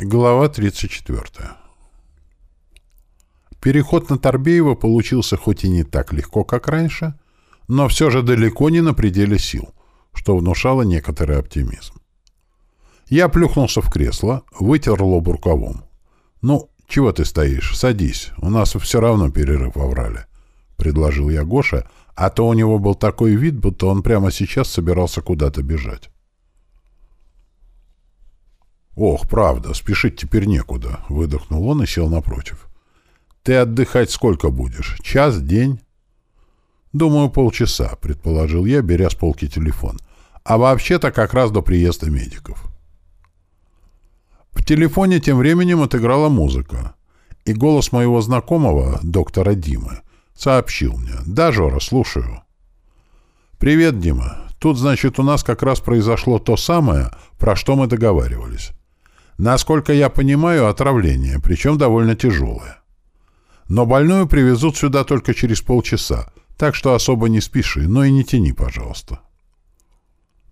Глава 34. Переход на Торбеева получился хоть и не так легко, как раньше, но все же далеко не на пределе сил, что внушало некоторый оптимизм. Я плюхнулся в кресло, вытер лоб рукавом. «Ну, чего ты стоишь? Садись, у нас все равно перерыв в Аврале», — предложил я Гоше, а то у него был такой вид, будто он прямо сейчас собирался куда-то бежать. «Ох, правда, спешить теперь некуда», — выдохнул он и сел напротив. «Ты отдыхать сколько будешь? Час, день?» «Думаю, полчаса», — предположил я, беря с полки телефон. «А вообще-то как раз до приезда медиков». В телефоне тем временем отыграла музыка, и голос моего знакомого, доктора Димы, сообщил мне. «Да, Жора, слушаю». «Привет, Дима. Тут, значит, у нас как раз произошло то самое, про что мы договаривались. Насколько я понимаю, отравление, причем довольно тяжелое. Но больную привезут сюда только через полчаса, так что особо не спеши, но и не тяни, пожалуйста.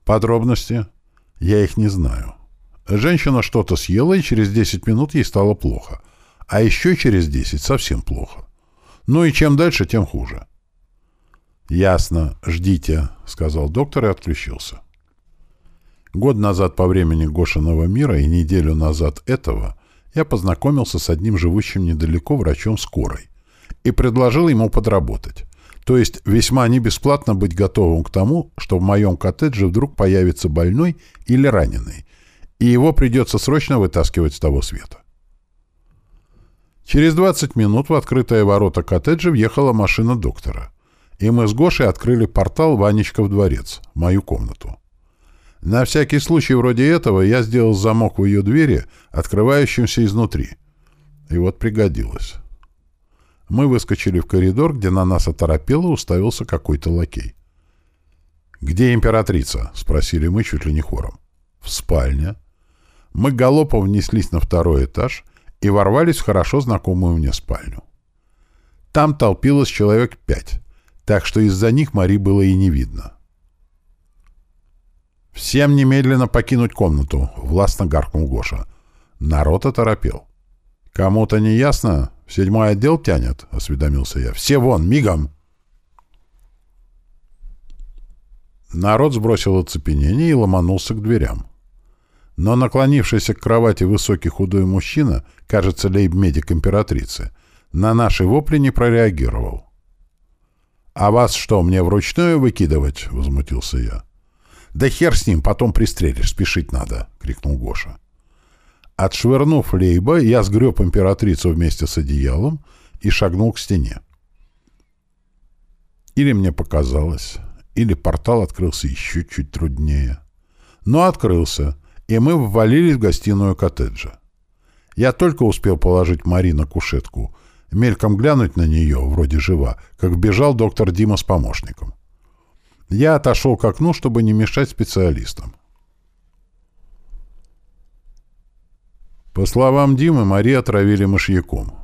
Подробности? Я их не знаю. Женщина что-то съела, и через 10 минут ей стало плохо. А еще через 10 совсем плохо. Ну и чем дальше, тем хуже. «Ясно. Ждите», — сказал доктор и отключился. Год назад по времени Гошиного мира и неделю назад этого я познакомился с одним живущим недалеко врачом скорой и предложил ему подработать. То есть весьма не бесплатно быть готовым к тому, что в моем коттедже вдруг появится больной или раненый, и его придется срочно вытаскивать с того света. Через 20 минут в открытые ворота коттеджа въехала машина доктора, и мы с Гошей открыли портал Ванечков дворец, мою комнату. На всякий случай вроде этого я сделал замок в ее двери, открывающимся изнутри. И вот пригодилось. Мы выскочили в коридор, где на нас оторопело уставился какой-то лакей. «Где императрица?» — спросили мы чуть ли не хором. «В спальне». Мы галопом внеслись на второй этаж и ворвались в хорошо знакомую мне спальню. Там толпилось человек пять, так что из-за них Мари было и не видно. «Всем немедленно покинуть комнату!» — властно гаркнул Гоша. Народ оторопел. «Кому-то не ясно? В седьмой отдел тянет?» — осведомился я. «Все вон, мигом!» Народ сбросил оцепенение и ломанулся к дверям. Но наклонившийся к кровати высокий худой мужчина, кажется, лейб-медик императрицы, на наши вопли не прореагировал. «А вас что, мне вручную выкидывать?» — возмутился я. «Да хер с ним, потом пристрелишь, спешить надо!» — крикнул Гоша. Отшвырнув Лейба, я сгреб императрицу вместе с одеялом и шагнул к стене. Или мне показалось, или портал открылся еще чуть труднее. Но открылся, и мы ввалились в гостиную коттеджа. Я только успел положить Мари на кушетку, мельком глянуть на нее, вроде жива, как бежал доктор Дима с помощником. Я отошел к окну, чтобы не мешать специалистам. По словам Димы, Мари отравили мышьяком.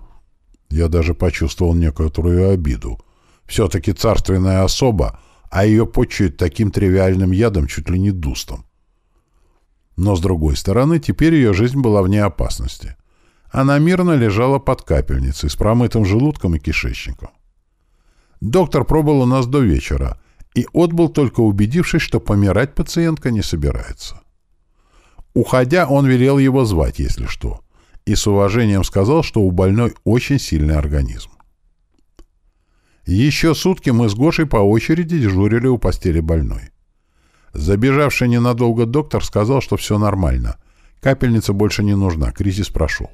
Я даже почувствовал некоторую обиду. Все-таки царственная особа, а ее почуют таким тривиальным ядом чуть ли не дустом. Но, с другой стороны, теперь ее жизнь была вне опасности. Она мирно лежала под капельницей с промытым желудком и кишечником. Доктор пробыл у нас до вечера, и отбыл только убедившись, что помирать пациентка не собирается. Уходя, он велел его звать, если что, и с уважением сказал, что у больной очень сильный организм. Еще сутки мы с Гошей по очереди дежурили у постели больной. Забежавший ненадолго доктор сказал, что все нормально, капельница больше не нужна, кризис прошел.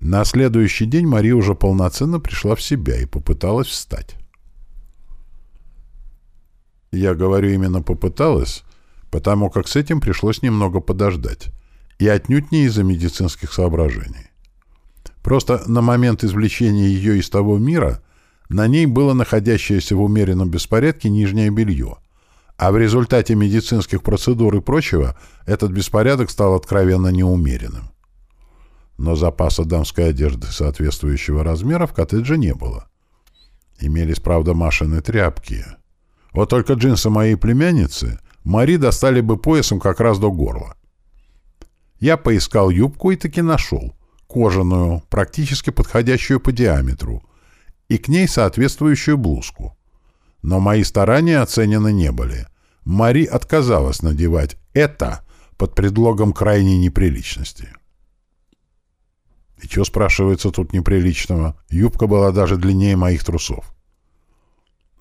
На следующий день Мария уже полноценно пришла в себя и попыталась встать. Я говорю именно попыталась, потому как с этим пришлось немного подождать. И отнюдь не из-за медицинских соображений. Просто на момент извлечения ее из того мира на ней было находящееся в умеренном беспорядке нижнее белье, а в результате медицинских процедур и прочего этот беспорядок стал откровенно неумеренным. Но запаса дамской одежды соответствующего размера в коттедже не было. Имелись, правда, Машины тряпки — вот только джинсы моей племянницы Мари достали бы поясом как раз до горла. Я поискал юбку и таки нашел. Кожаную, практически подходящую по диаметру. И к ней соответствующую блузку. Но мои старания оценены не были. Мари отказалась надевать это под предлогом крайней неприличности. И что, спрашивается, тут неприличного? Юбка была даже длиннее моих трусов.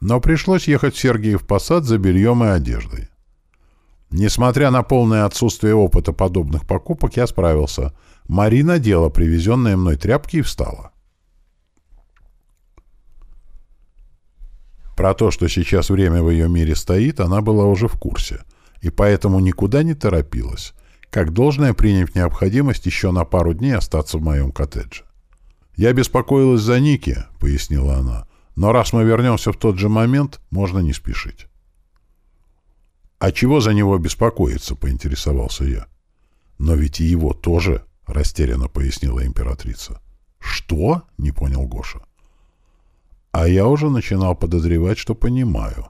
Но пришлось ехать в Сергиев Посад за бельем и одеждой. Несмотря на полное отсутствие опыта подобных покупок, я справился. Марина надела привезенные мной тряпки и встала. Про то, что сейчас время в ее мире стоит, она была уже в курсе, и поэтому никуда не торопилась, как должное принять необходимость еще на пару дней остаться в моем коттедже. «Я беспокоилась за Ники», — пояснила она, но раз мы вернемся в тот же момент, можно не спешить. «А чего за него беспокоиться?» — поинтересовался я. «Но ведь и его тоже», — растерянно пояснила императрица. «Что?» — не понял Гоша. А я уже начинал подозревать, что понимаю.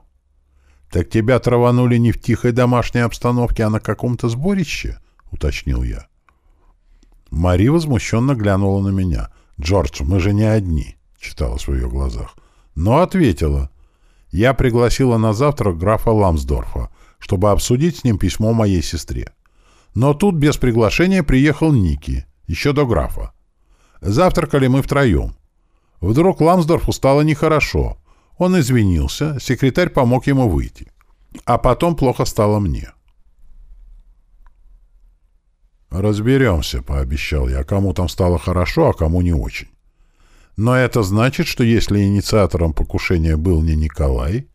«Так тебя траванули не в тихой домашней обстановке, а на каком-то сборище?» — уточнил я. Мари возмущенно глянула на меня. «Джордж, мы же не одни», — читалось в ее глазах но ответила. Я пригласила на завтрак графа Ламсдорфа, чтобы обсудить с ним письмо моей сестре. Но тут без приглашения приехал Ники, еще до графа. Завтракали мы втроем. Вдруг Ламсдорфу стало нехорошо. Он извинился, секретарь помог ему выйти. А потом плохо стало мне. «Разберемся», — пообещал я, кому там стало хорошо, а кому не очень. Но это значит, что если инициатором покушения был не Николай,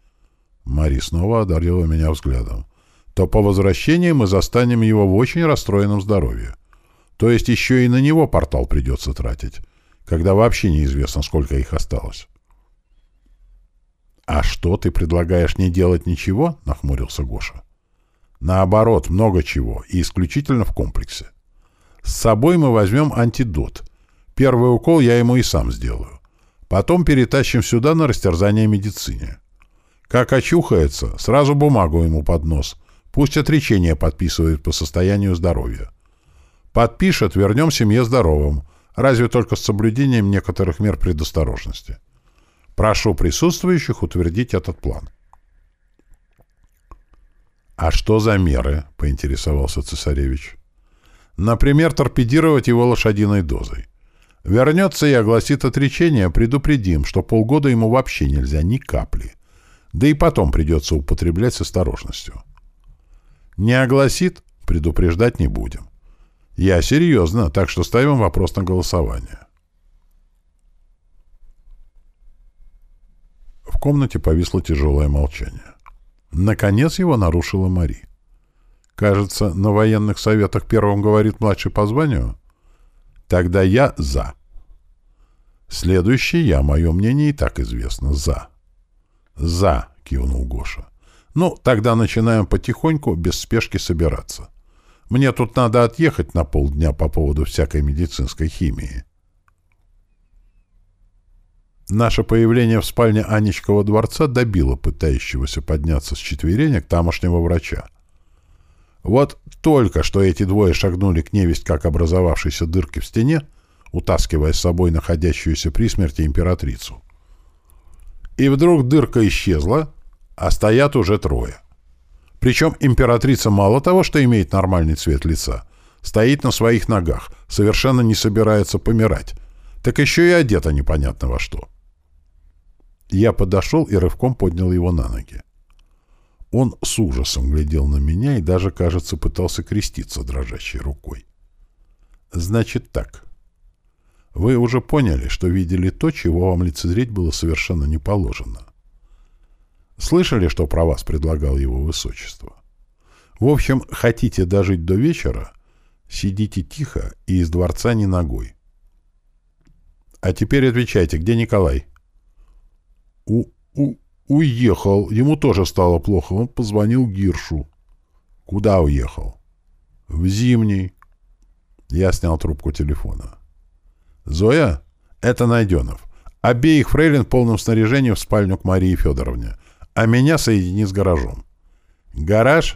Мари снова одарила меня взглядом, то по возвращении мы застанем его в очень расстроенном здоровье. То есть еще и на него портал придется тратить, когда вообще неизвестно, сколько их осталось. «А что, ты предлагаешь не делать ничего?» — нахмурился Гоша. «Наоборот, много чего, и исключительно в комплексе. С собой мы возьмем антидот, Первый укол я ему и сам сделаю. Потом перетащим сюда на растерзание медицине. Как очухается, сразу бумагу ему под нос. Пусть отречение подписывает по состоянию здоровья. Подпишет, вернем семье здоровым, разве только с соблюдением некоторых мер предосторожности. Прошу присутствующих утвердить этот план. «А что за меры?» — поинтересовался цесаревич. «Например, торпедировать его лошадиной дозой. Вернется и огласит отречение, предупредим, что полгода ему вообще нельзя ни капли. Да и потом придется употреблять с осторожностью. Не огласит, предупреждать не будем. Я серьезно, так что ставим вопрос на голосование. В комнате повисло тяжелое молчание. Наконец его нарушила Мари. Кажется, на военных советах первым говорит младший по званию — Тогда я «за». Следующий я, мое мнение и так известно, «за». «За», — кивнул Гоша. «Ну, тогда начинаем потихоньку, без спешки собираться. Мне тут надо отъехать на полдня по поводу всякой медицинской химии». Наше появление в спальне Анечкова дворца добило пытающегося подняться с четверенек тамошнего врача. Вот только что эти двое шагнули к невесть как образовавшейся дырке в стене, утаскивая с собой находящуюся при смерти императрицу. И вдруг дырка исчезла, а стоят уже трое. Причем императрица мало того, что имеет нормальный цвет лица, стоит на своих ногах, совершенно не собирается помирать, так еще и одета непонятно во что. Я подошел и рывком поднял его на ноги. Он с ужасом глядел на меня и даже, кажется, пытался креститься дрожащей рукой. «Значит так. Вы уже поняли, что видели то, чего вам лицезреть было совершенно не положено. Слышали, что про вас предлагал его высочество? В общем, хотите дожить до вечера? Сидите тихо и из дворца не ногой. А теперь отвечайте, где Николай?» «У... у... Уехал. Ему тоже стало плохо. Он позвонил Гиршу. Куда уехал? В Зимний. Я снял трубку телефона. Зоя? Это Найденов. Обеих фрейлин в полном снаряжении в спальню к Марии Федоровне. А меня соедини с гаражом. Гараж?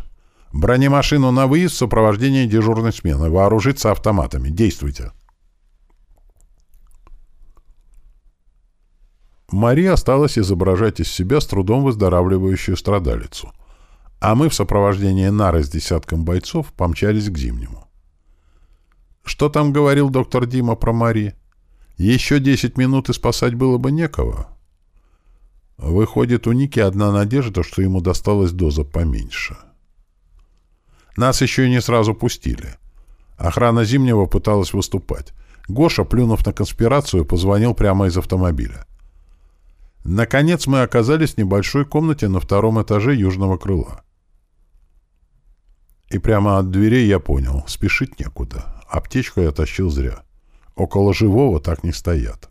Бронемашину на выезд в сопровождении дежурной смены. Вооружиться автоматами. Действуйте. Мария осталась изображать из себя с трудом выздоравливающую страдалицу. А мы в сопровождении нары с десятком бойцов помчались к Зимнему. Что там говорил доктор Дима про Мари? Еще десять минут и спасать было бы некого. Выходит, у Ники одна надежда, что ему досталась доза поменьше. Нас еще и не сразу пустили. Охрана Зимнего пыталась выступать. Гоша, плюнув на конспирацию, позвонил прямо из автомобиля. Наконец мы оказались в небольшой комнате на втором этаже южного крыла. И прямо от дверей я понял, спешить некуда. Аптечку я тащил зря. Около живого так не стоят.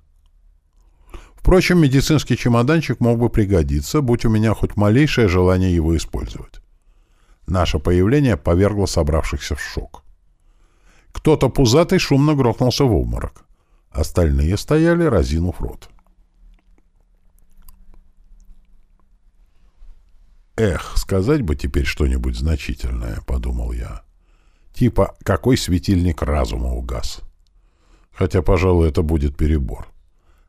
Впрочем, медицинский чемоданчик мог бы пригодиться, будь у меня хоть малейшее желание его использовать. Наше появление повергло собравшихся в шок. Кто-то пузатый шумно грохнулся в обморок. Остальные стояли, разинув рот. «Эх, сказать бы теперь что-нибудь значительное», — подумал я. «Типа, какой светильник разума угас?» Хотя, пожалуй, это будет перебор.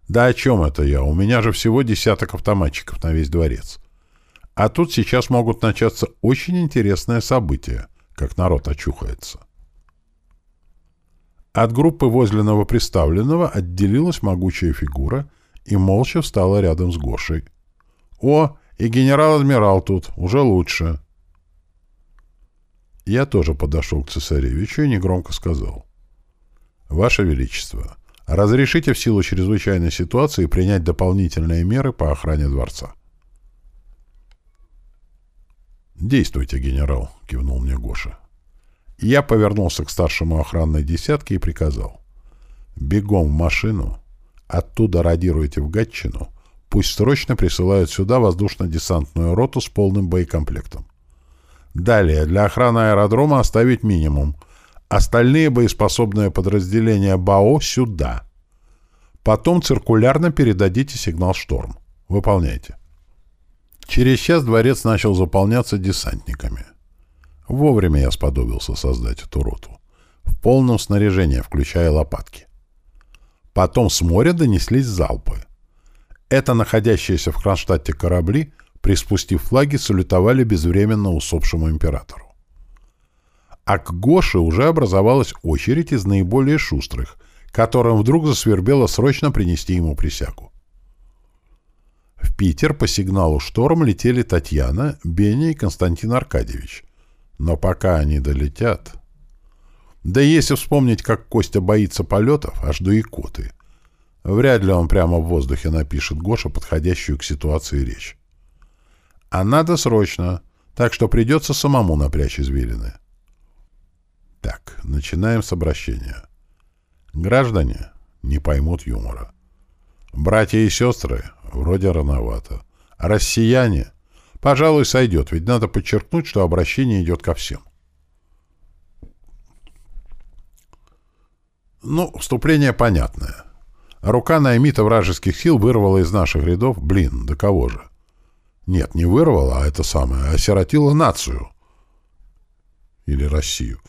Да о чем это я? У меня же всего десяток автоматчиков на весь дворец. А тут сейчас могут начаться очень интересные события, как народ очухается. От группы возле новоприставленного отделилась могучая фигура и молча встала рядом с Гошей. «О, и генерал-адмирал тут, уже лучше!» Я тоже подошел к цесаревичу и негромко сказал. «Ваше Величество, разрешите в силу чрезвычайной ситуации принять дополнительные меры по охране дворца». «Действуйте, генерал», — кивнул мне Гоша. Я повернулся к старшему охранной десятке и приказал. «Бегом в машину, оттуда радируйте в Гатчину, пусть срочно присылают сюда воздушно-десантную роту с полным боекомплектом. Далее, для охраны аэродрома оставить минимум — Остальные боеспособные подразделения БАО сюда. Потом циркулярно передадите сигнал «Шторм». Выполняйте. Через час дворец начал заполняться десантниками. Вовремя я сподобился создать эту роту. В полном снаряжении, включая лопатки. Потом с моря донеслись залпы. Это находящиеся в Кронштадте корабли, приспустив флаги, салютовали безвременно усопшему императору а к Гоше уже образовалась очередь из наиболее шустрых, которым вдруг засвербело срочно принести ему присягу. В Питер по сигналу «Шторм» летели Татьяна, Беня и Константин Аркадьевич. Но пока они долетят... Да если вспомнить, как Костя боится полетов, аж до икоты. Вряд ли он прямо в воздухе напишет Гоша подходящую к ситуации речь. А надо срочно, так что придется самому напрячь извилины. Так, начинаем с обращения. Граждане не поймут юмора. Братья и сестры вроде рановато. А россияне, пожалуй, сойдет, ведь надо подчеркнуть, что обращение идет ко всем. Ну, вступление понятное. Рука Наймита вражеских сил вырвала из наших рядов, блин, да кого же? Нет, не вырвала, а это самое, осиротила нацию. Или Россию.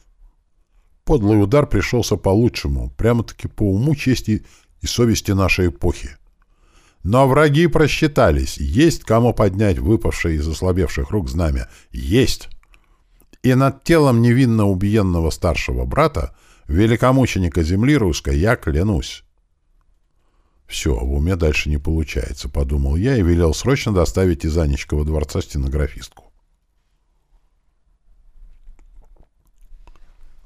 Подлый удар пришелся по лучшему, прямо-таки по уму, чести и совести нашей эпохи. Но враги просчитались. Есть кому поднять выпавшее из ослабевших рук знамя. Есть! И над телом невинно убиенного старшего брата, великомученика земли русской, я клянусь. Все, в уме дальше не получается, подумал я и велел срочно доставить из Анечкова дворца стенографистку.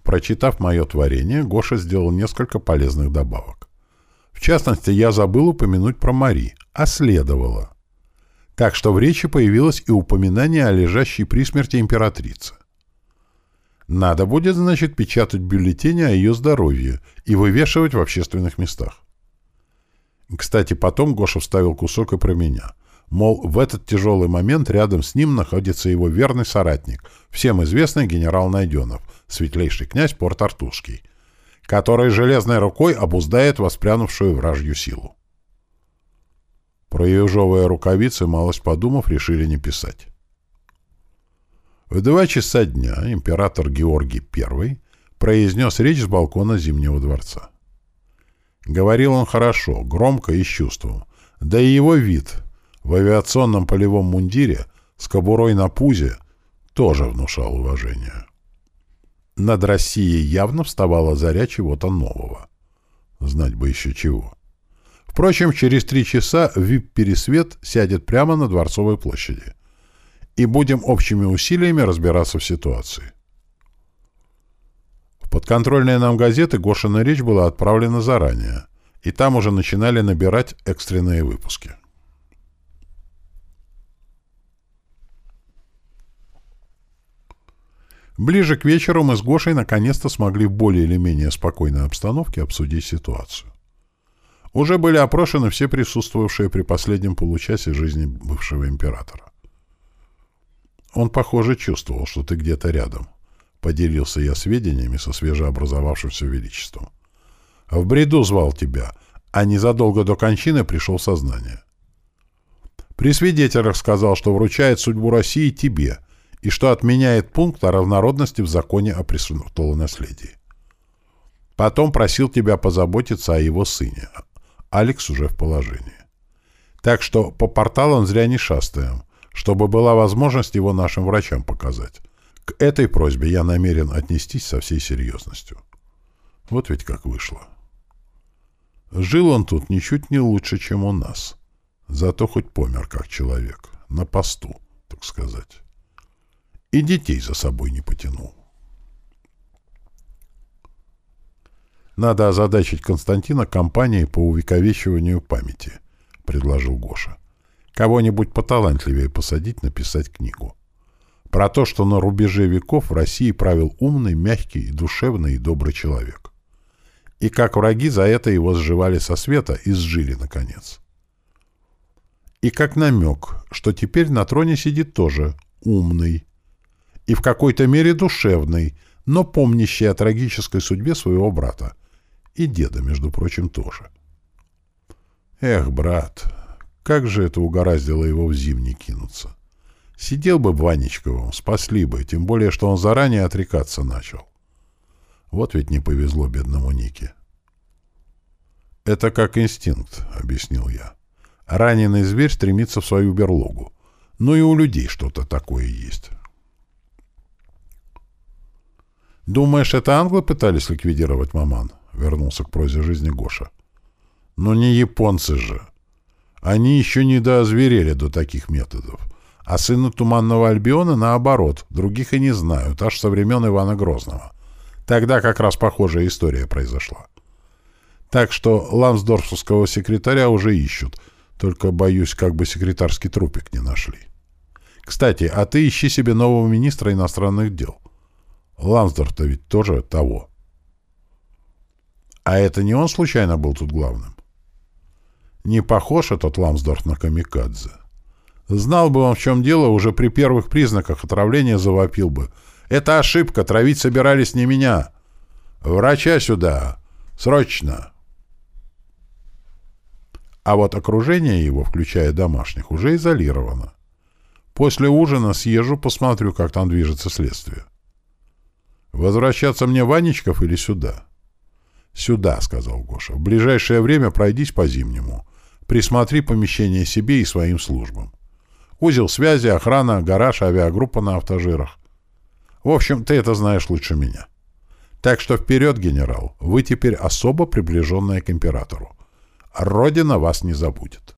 Прочитав мое творение, Гоша сделал несколько полезных добавок. В частности, я забыл упомянуть про Мари, а следовало. Так что в речи появилось и упоминание о лежащей при смерти императрице. Надо будет, значит, печатать бюллетени о ее здоровье и вывешивать в общественных местах. Кстати, потом Гоша вставил кусок и про меня. Мол, в этот тяжелый момент рядом с ним находится его верный соратник, всем известный генерал Найденов, светлейший князь Порт-Артурский, который железной рукой обуздает воспрянувшую вражью силу. Про рукавицы, малость подумав, решили не писать. В два часа дня император Георгий I произнес речь с балкона Зимнего дворца. Говорил он хорошо, громко и с чувством. Да и его вид в авиационном полевом мундире с кобурой на пузе тоже внушал уважение. Над Россией явно вставала заря чего-то нового. Знать бы еще чего. Впрочем, через три часа ВИП-пересвет сядет прямо на Дворцовой площади. И будем общими усилиями разбираться в ситуации. В подконтрольные нам газеты Гошина речь была отправлена заранее, и там уже начинали набирать экстренные выпуски. Ближе к вечеру мы с Гошей наконец-то смогли в более или менее спокойной обстановке обсудить ситуацию. Уже были опрошены все присутствовавшие при последнем получасе жизни бывшего императора. Он, похоже, чувствовал, что ты где-то рядом. Поделился я сведениями со свежеобразовавшимся величеством. В бреду звал тебя, а незадолго до кончины пришел в сознание. При свидетелях сказал, что вручает судьбу России тебе — и что отменяет пункт о равнородности в законе о престолонаследии. Потом просил тебя позаботиться о его сыне. Алекс уже в положении. Так что по порталам зря не шастаем, чтобы была возможность его нашим врачам показать. К этой просьбе я намерен отнестись со всей серьезностью. Вот ведь как вышло. Жил он тут ничуть не лучше, чем у нас. Зато хоть помер как человек. На посту, так сказать и детей за собой не потянул. «Надо озадачить Константина компанией по увековечиванию памяти», — предложил Гоша. «Кого-нибудь поталантливее посадить написать книгу. Про то, что на рубеже веков в России правил умный, мягкий, душевный и добрый человек. И как враги за это его сживали со света и сжили, наконец. И как намек, что теперь на троне сидит тоже умный, и в какой-то мере душевный, но помнящий о трагической судьбе своего брата. И деда, между прочим, тоже. Эх, брат, как же это угораздило его в зимний кинуться. Сидел бы Ванечковым, спасли бы, тем более, что он заранее отрекаться начал. Вот ведь не повезло бедному Нике. «Это как инстинкт», — объяснил я. «Раненый зверь стремится в свою берлогу. Ну и у людей что-то такое есть». «Думаешь, это англы пытались ликвидировать Маман?» — вернулся к прозе жизни Гоша. «Но не японцы же. Они еще не доозверели до таких методов. А сыны Туманного Альбиона, наоборот, других и не знают, аж со времен Ивана Грозного. Тогда как раз похожая история произошла. Так что ламсдорфского секретаря уже ищут, только, боюсь, как бы секретарский трупик не нашли. Кстати, а ты ищи себе нового министра иностранных дел. Лансдорф-то ведь тоже того. А это не он случайно был тут главным? Не похож этот Ламсдорф на камикадзе. Знал бы он, в чем дело, уже при первых признаках отравления завопил бы. Это ошибка, травить собирались не меня. Врача сюда. Срочно. А вот окружение его, включая домашних, уже изолировано. После ужина съезжу, посмотрю, как там движется следствие. «Возвращаться мне Ванечков или сюда?» «Сюда», — сказал Гоша. «В ближайшее время пройдись по зимнему. Присмотри помещение себе и своим службам. Узел связи, охрана, гараж, авиагруппа на автожирах. В общем, ты это знаешь лучше меня. Так что вперед, генерал, вы теперь особо приближенная к императору. Родина вас не забудет».